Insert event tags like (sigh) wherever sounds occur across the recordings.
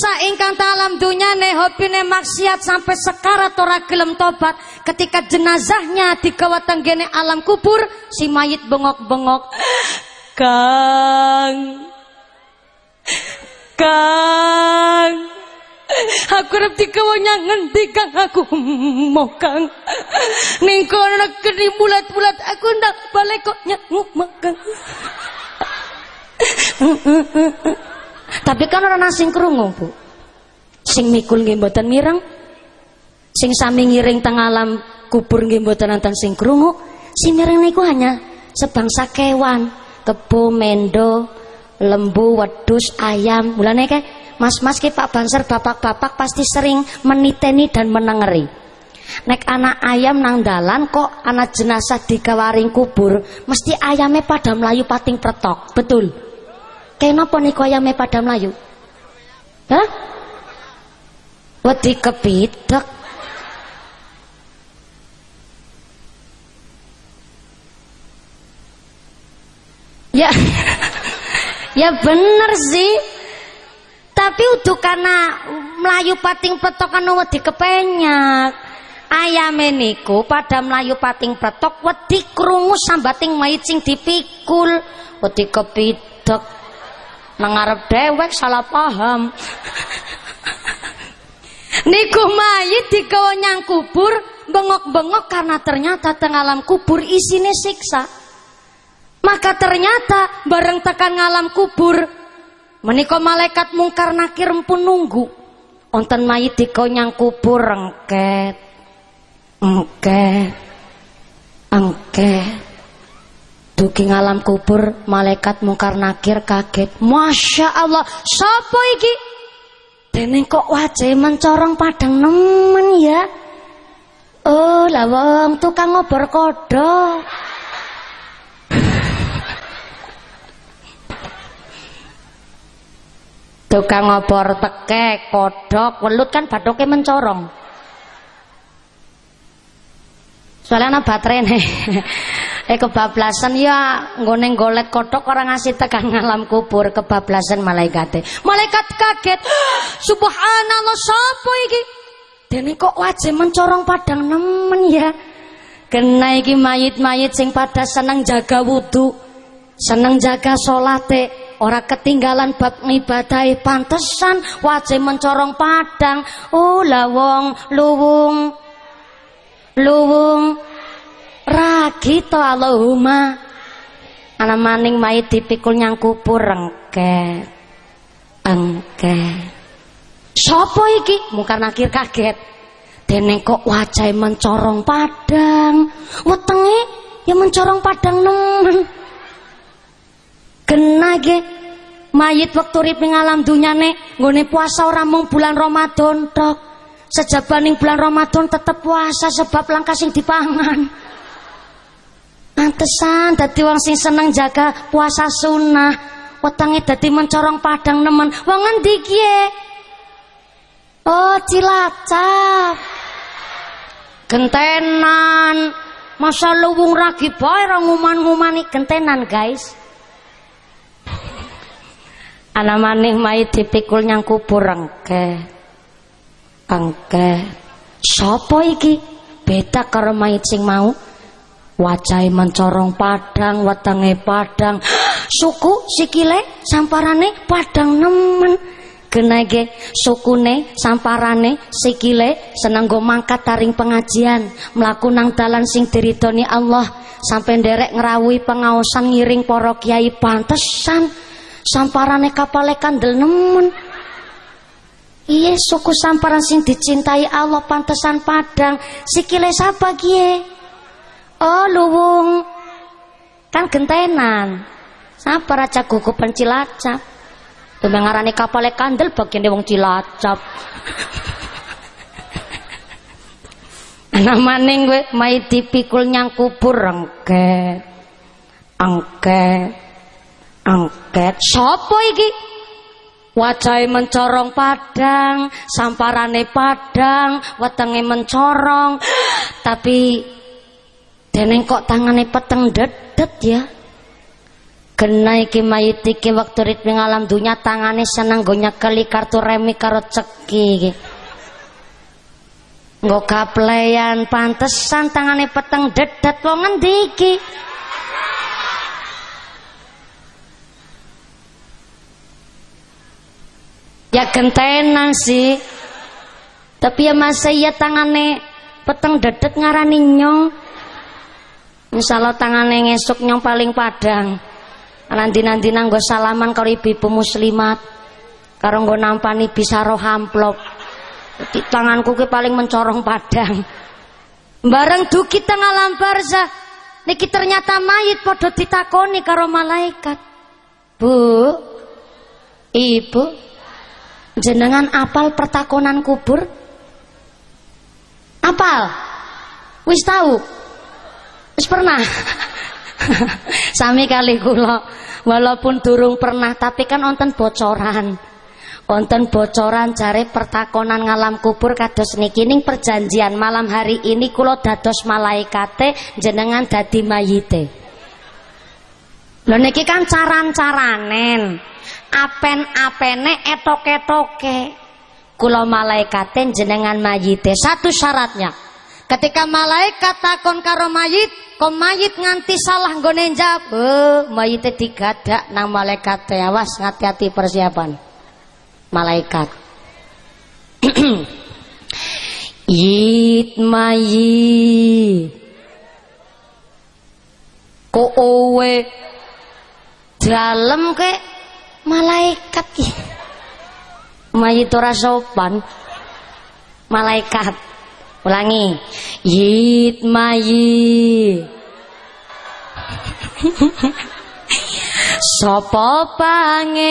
Siksa ingkang talam dunyane hobine maksiat sampai sekarat ora gelem tobat. Ketika jenazahnya digawa tenggene alam kubur, si mayit bengok-bengok. Kang. Kang. Aku arep digawa nyang ngendi Kang aku mau Kang. Ning kono geni bulat-bulat aku ndak balik kok nyanguk Kang. Tapi kan orang sing krungu, Bu. Sing mikul nggih mboten. Sing sami ngiring teng alam kubur nggih mboten sing krungu. Sing mireng niku hanya sebangsa kewan, kebo, mendo, lembu, wedus, ayam. Mulane kae Mas-mas ki Pak Banser, bapak-bapak pasti sering meniteni dan menengeri. Nek anak ayam nang dalan kok anak jenazah digawaring kubur, mesti ayamnya pada melayu pating pretok. Betul. Kenapa niku ayame pada melayu? Hah? Wedi kepitek. Ya. (laughs) ya bener sih. Tapi udah karena melayu pating petok kan wedi kepenyak. Ayame niku pada melayu pating petok wedi krungu sambating mayit sing dipikul. Wedi kepitek. Nang dewek salah paham. niku mayit digawa nyang kubur bengok-bengok karena ternyata teng alam kubur isine siksa. Maka ternyata bareng tekan ngalam kubur menika malaikat mungkar nakir pun nunggu. Onten mayit digawa nyang kubur engket. Engket. Engket. Dugi ngalam kubur malaikat mungkar nakir kaget. Masya Allah, sapa iki? Dene kok wajah mencorong padang nemen ya. Oh, lah wong tukang ngobor kodok. Tukang ngobor tekek, kodok, welut kan badoknya mencorong. Soalnya ana baterai nih. (laughs) eh kebablasan ya nggone golek kodok orang ngasih tekan ngalam kubur kebablasan malaikate. Malaikat kaget. (gasps) Subhanallah sapa iki? Dene kok wajah mencorong padang nemen ya. Kena iki mayit-mayit sing pada seneng jaga wudu, seneng jaga salate, ora ketinggalan bab ngibadahi pantesan wajah mencorong padang. Oh lah wong luwung luwung ragi to Allahumma. Ana maning mayit dipikul nyang kubur engke engke sapa iki? Mungkar nakir kaget. Dene kok wajahe mencorong padang. Wetenge ya mencorong padang nemen. Kena ge mayit waktu urip alam dunyane nggone puasa ora mung bulan Ramadan tok sejabaning bulan Ramadan tetep puasa sebab langkah sing dipangan. Antesan dadi wong sing seneng jaga puasa sunnah. Wetenge dadi mencorong padang nemen. Wong endi Oh Cilacap. Gentenan. Masa luwung ragi bae ra nguman-ngumani gentenan guys. Ana maning mayit dipikul nyang kubur engke engke sapa iki? Beda karo mayit sing mau. Wajahe mencorong padang wetenge padang. (gasps) Suku sikile samparane padang nemen. Genage sukune samparane sikile seneng go mangkat taring pengajian mlaku nang dalan sing diridoni Allah sampai nderek ngrawuhi pengaosan ngiring para kiai pantesan. Samparane kapale kandel nemen Iya suku samparan sing dicintai Allah pantesan padang. Sikile sapa kie Oh luwung. Kan gentenan. Sapa raja gugu pencilacap Tuh ngarani kapale kandel bagian wong cilacap. (laughs) Ana maning gue mai dipikul nyang kubur engke Engke Angket. Sopo iki Wajahe mencorong padang, samparane padang, wetenge mencorong. (gasps) Tapi deneng kok tangane peteng dedet ya. Kena iki mayit iki waktu ritme alam dunya tangane seneng go nyekeli kartu remi karo ceki iki. Nggo pantesan tangane peteng dedet wong ngendi iki? Ya gentenan sih. Tapi ya masa iya tangane peteng dedet ngarani nyong. Insyaallah tangane ngesuk nyong paling padang. Nanti-nanti nanggo salaman karo ibu-ibu muslimat. Karo nggo nampani bisa roh amplop. Tanganku ke paling mencorong padang. Bareng duki tengah lamparza niki ternyata mayit podo ditakoni karo malaikat. Bu ibu jenengan apal pertakonan kubur apal wis tahu wis pernah (laughs) Sami kali kula walaupun durung pernah tapi kan onten bocoran. Onten bocoran jare pertakonan ngalam kubur kados niki ning perjanjian malam hari ini kula dados malaikate jenengan dadi mayite. Lho niki kan caran-caranen. Apen-apene etok-etoke. Kula malaikate jenengan mayite. Satu syaratnya. Ketika malaikat takon karo mayit, kok mayit nganti salah nggone njawab eh mayite digadak nang malaikat awas ngati-hati persiapan malaikat Yit mayi Ko owe Dalem ke malaikat. Mayit ora sopan. Malaikat. Ulangi. Yit mayi. (laughs) Sopo pangeranmu?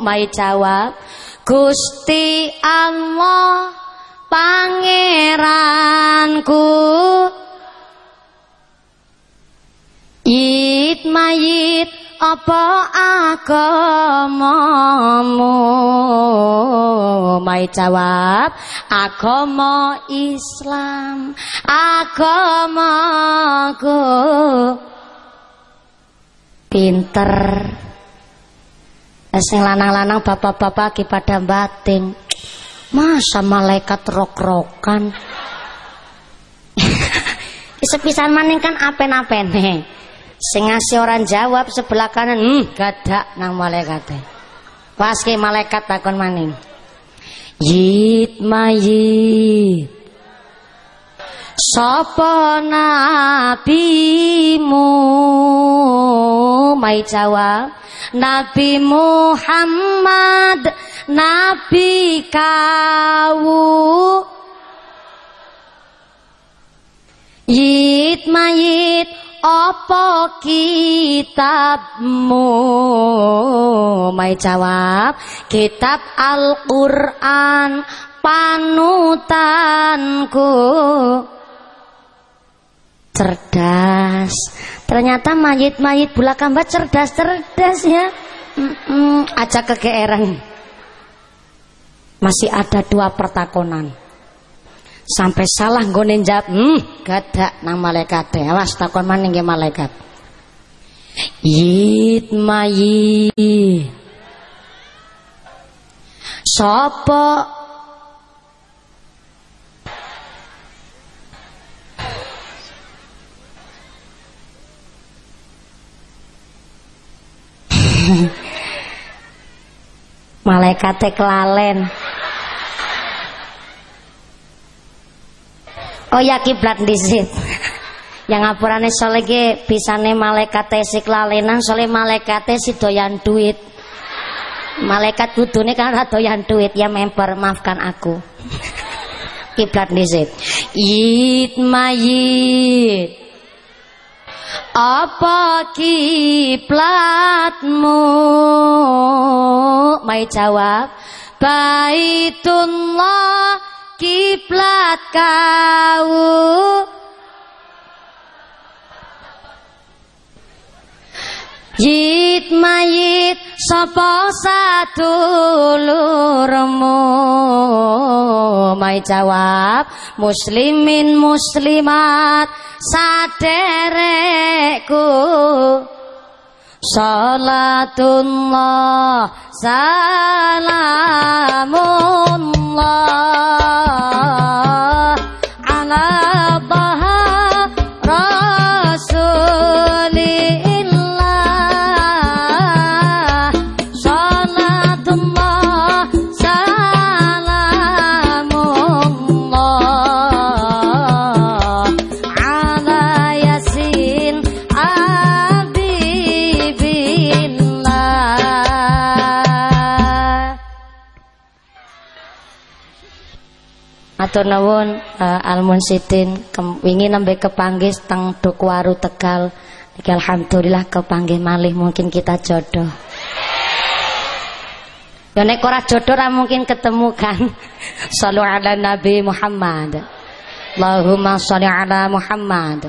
Mai jawab Gusti Allah pangeranku mayit apa agamamu? Mai jawab agama Islam agamaku. Pinter. Sing lanang-lanang bapak-bapak ki pada batin. Masa malaikat rok-rokan? (laughs) Sepisan maning kan apen-apene sing ngasih orang jawab sebelah kanan hmm gadak nang malaikate pas ke malaikat takon maning yit mayit Sapa nabimu? Mai jawab Nabi Muhammad Nabi kau. Yit mayit apa kitabmu? Mai jawab kitab Al-Qur'an panutanku. Cerdas. Ternyata mayit-mayit kambah cerdas-cerdas ya. Mm -mm, aja kegeeran. Masih ada dua pertakonan sampai salah nggone jawab hmm gadak nang malaikat awas takon maning nggih malaikat. Yit mayi sapa (laughs) malaikat kelalen Oh ya kiblat disit. Yang ngapurane soleh ge pisane malaikat sik lalenan soleh malaikat si doyan duit. Malaikat kudune kan doyan duit ya member maafkan aku. kiblat disit. Yit mayit. Apa kiblatmu? Mai jawab, Baitullah kiblat kau. Yit mayit sapa sadulurmu? Mai jawab muslimin muslimat saderekku Salatullah 啊 Matur nuwun uh, Al Munsidin wingi nembe kepanggih teng Dokwaru Tegal. Iki alhamdulillah kepanggih malih mungkin kita jodoh. Ya nek ora jodoh ra mungkin ketemu kan. (laughs) Shallu ala Nabi Muhammad. Allahumma sholli ala Muhammad.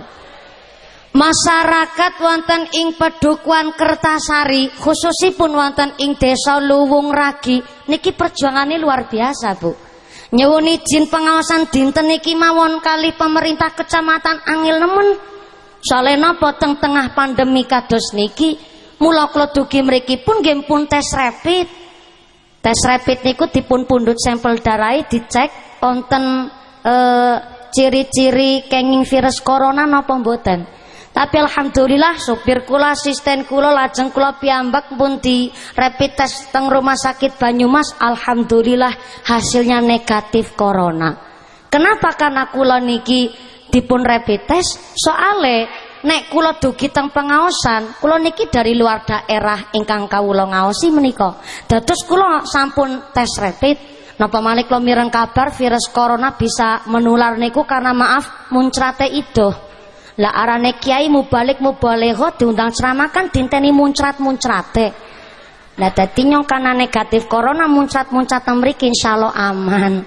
Masyarakat wonten ing Pedukuhan Kertasari khususipun wonten ing Desa Luwung Ragi niki perjuangane luar biasa, Bu. Nyuwun izin pengawasan dinten niki mawon kali pemerintah kecamatan Angil Nemen. Soale napa teng tengah pandemi kados niki mula dugi mriki pun nggih pun tes rapid. Tes rapid niku dipun pundhut sampel darah dicek wonten eh, ciri-ciri kenging virus corona napa mboten. Tapi alhamdulillah supir kula, asisten kula, lajeng kula piyambak pun di rapid test teng rumah sakit Banyumas, alhamdulillah hasilnya negatif corona. Kenapa? Karena kula niki dipun rapid test soale nek kula dugi teng pengaosan, kula niki dari luar daerah ingkang kawula ngaosi menika. Dados kula sampun tes rapid Napa malih kula mireng kabar virus corona bisa menular niku karena maaf muncrate idoh. Lah arane kiai mubalik mubaleho diundang ceramah kan dinteni muncrat-muncrate. Lah dadi nyong kana negatif corona muncrat-muncrat mriki insyaallah aman.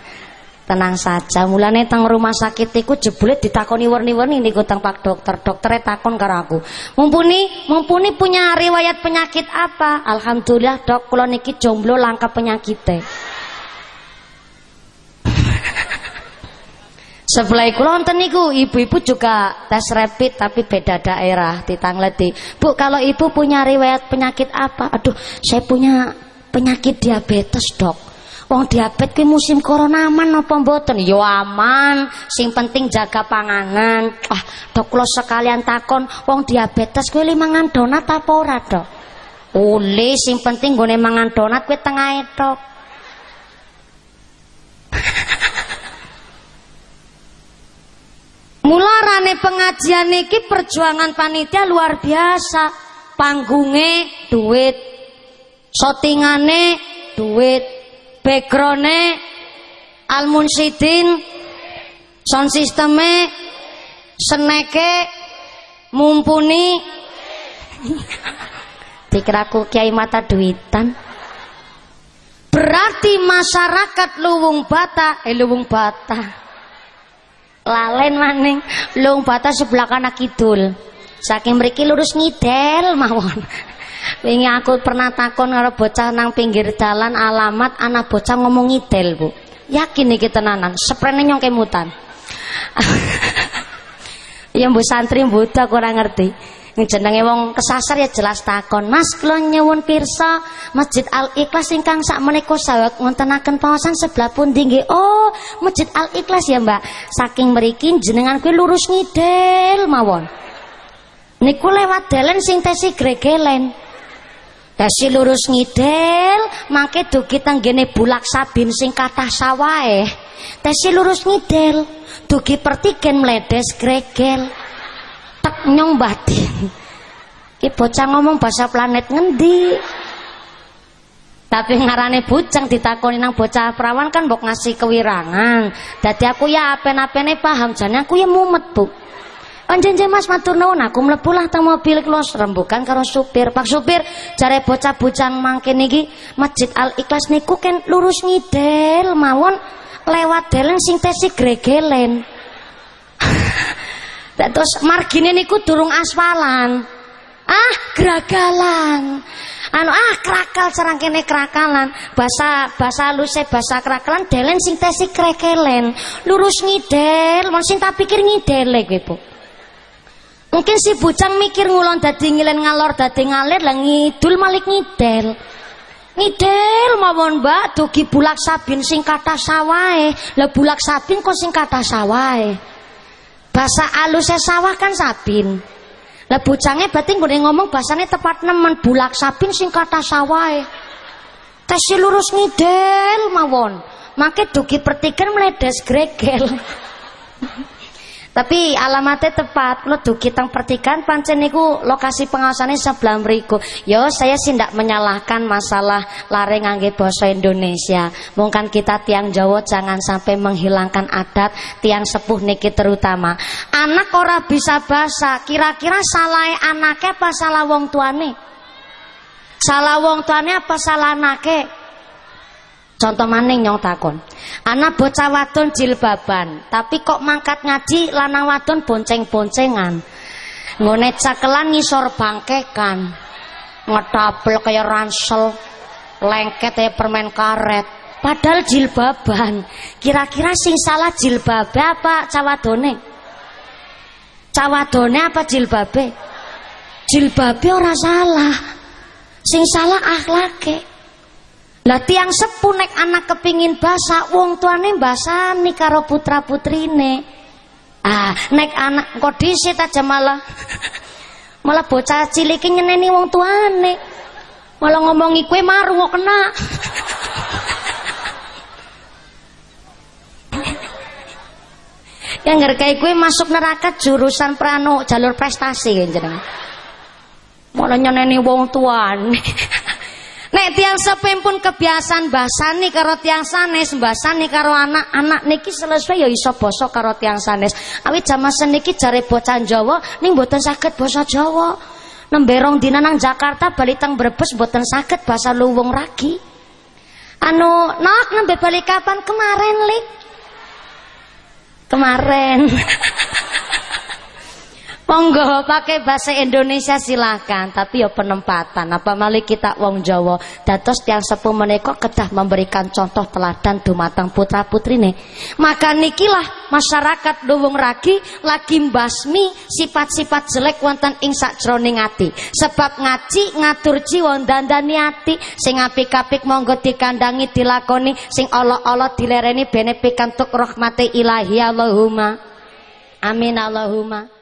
Tenang saja, mulane teng rumah sakit iku jebule ditakoni werni-werni niku teng Pak Dokter. Doktere takon karo aku. Mumpuni mumpuni punya riwayat penyakit apa? Alhamdulillah dok kula niki jomblo langka penyakite. Sebelah kula wonten niku ibu-ibu juga tes rapid tapi beda daerah ditangleti. Bu, kalau ibu punya riwayat penyakit apa? Aduh, saya punya penyakit diabetes, Dok. Wong diabetes kuwi musim corona aman apa mboten? Ya aman, sing penting jaga panganan. Ah, Dok kula sekalian takon, wong diabetes kuwi mangan donat apa ora, Dok? Oleh sing penting nggone mangan donat kuwi tengahe, Dok. Mularane pengajian niki perjuangan panitia luar biasa. Panggunge duit, shootingane duit, backgroundne almunsidin, sound sisteme, seneke, mumpuni. (laughs) Dikiraku kiai mata duitan. Berarti masyarakat Luwung Bata, eh Luwung Bata lalen maning. Lung batas sebelah kanan kidul. Saking mriki lurus ngidel mawon. (laughs) Wingi aku pernah takon karo bocah nang pinggir dalan alamat anak bocah ngomong ngidel bu. Yakin iki tenanan? Sprene nyong kemutan (laughs) ya mbok santri buta kurang ngerti jenenge wong kesasar ya jelas takon Mas kula nyuwun pirsa Masjid Al Ikhlas ingkang sak menika saweg wontenaken pawasan sebelah pundi nggih oh Masjid Al Ikhlas ya Mbak. Saking mriki jenengan kuwi lurus ngidel mawon. Niku lewat dalan sing tesi gregelen. Dasi lurus ngidel, mangke dugi tenggene bulak sabin sing kathah sawahe. Tesi lurus ngidel, dugi pertigen mledes gregel tek nyong ki bocah ngomong bahasa planet ngendi? Tapi ngarane bujang ditakoni nang bocah perawan kan mbok ngasih kewirangan. Dadi aku ya apen-apene paham jane aku ya mumet bu. Anjen mas matur nuwun. Aku mlebu lah teng mobil klos rembukan karo supir. Pak supir jare bocah bujang mangke niki Masjid Al Ikhlas niku kan lurus ngidel mawon lewat dalan sing tesi gregelen. (laughs) Terus margine niku durung aspalan. Ah, geragalan. anu ah krakal sarang kene krakalan. Bahasa bahasa haluse bahasa krakalan delen sing tesi krekelen. Lurus ngidel mon sing tak pikir ngidele kowe Bu mungkin si bujang mikir ngulon dadi ngilen ngalor dadi ngalir lah ngidul malik ngidel. Ngidel mawon mbak dugi bulak sabin sing sawae. Lah bulak sabin kok sing sawae bahasa alusnya sawah kan sabin. Lah bujangnya berarti gue ngomong bahasanya tepat nemen bulak sabin sing kata sawae tesi lurus ngidel mawon. Make dugi pertikan meledes gregel (laughs) tapi alamatnya tepat lo dugi tang pertikan pancen niku lokasi pengawasannya sebelah mriku. Yo saya sih ndak menyalahkan masalah lare ngangge bahasa Indonesia. Mungkin kita tiang Jawa jangan sampai menghilangkan adat tiang sepuh niki terutama. Anak ora bisa bahasa kira-kira salah anaknya apa salah wong tuane? Salah wong tuane apa salah anaknya Contoh maning nyong takon. Anak bocah wadon jilbaban, tapi kok mangkat ngaji lanang wadon bonceng-boncengan. Ngone cakelan ngisor bangkekan. Ngedabel kaya ransel, lengket kayak permen karet. Padahal jilbaban. Kira-kira sing salah jilbabe apa cawadone? Cawadone apa jilbabe? Jilbabe ora salah. Sing salah akhlake. Lah tiang sepuh nek anak kepingin basa wong tuane basani karo putra putrine. Ah, nek anak kok disit aja malah malah bocah cilik nyeneni wong tuane. Malah ngomongi kue maru kok kena. yang ngerkai kue masuk neraka jurusan prano jalur prestasi jenengan. Malah nyeneni wong tuane. Nek tiang sepem pun kebiasaan basani karo tiang sanes, basani karo anak-anak niki selesai ya iso basa karo tiang sanes. Awit jaman seniki jare bocah Jawa ning mboten saged basa Jawa. Nemberong dina nang Jakarta bali teng Brebes mboten saged basa luwung ragi. Anu, nok nembe bali kapan kemarin, Lik? Kemarin. (laughs) Monggo pakai bahasa Indonesia silahkan Tapi ya penempatan. Apa mali kita wong Jawa? Datos tiang sepuh menika kedah memberikan contoh teladan dumatang putra putri nih Maka nikilah masyarakat dowong ragi Lagi basmi sifat-sifat jelek wonten ing sakjroning ati. Sebab ngaji ngatur jiwa dandani ati. Sing apik-apik monggo dikandangi dilakoni. Sing Allah-Allah dilereni bene pikantuk rahmati ilahi Allahumma. Amin Allahumma